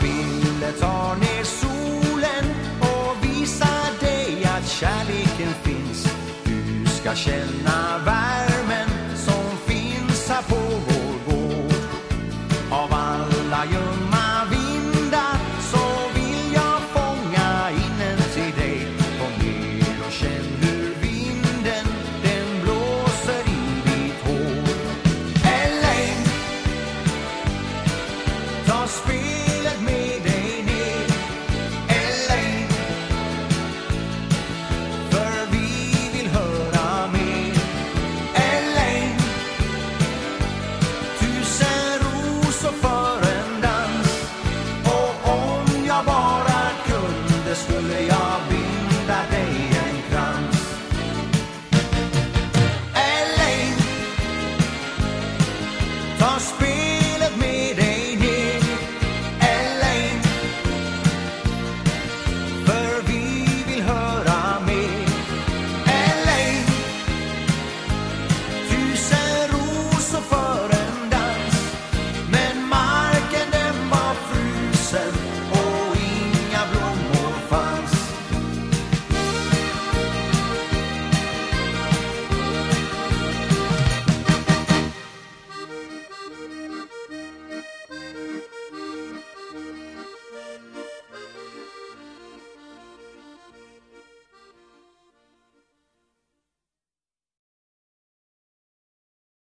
jag ville ta ner solen och visa dig att kärleken finns. Du ska känna världen Must be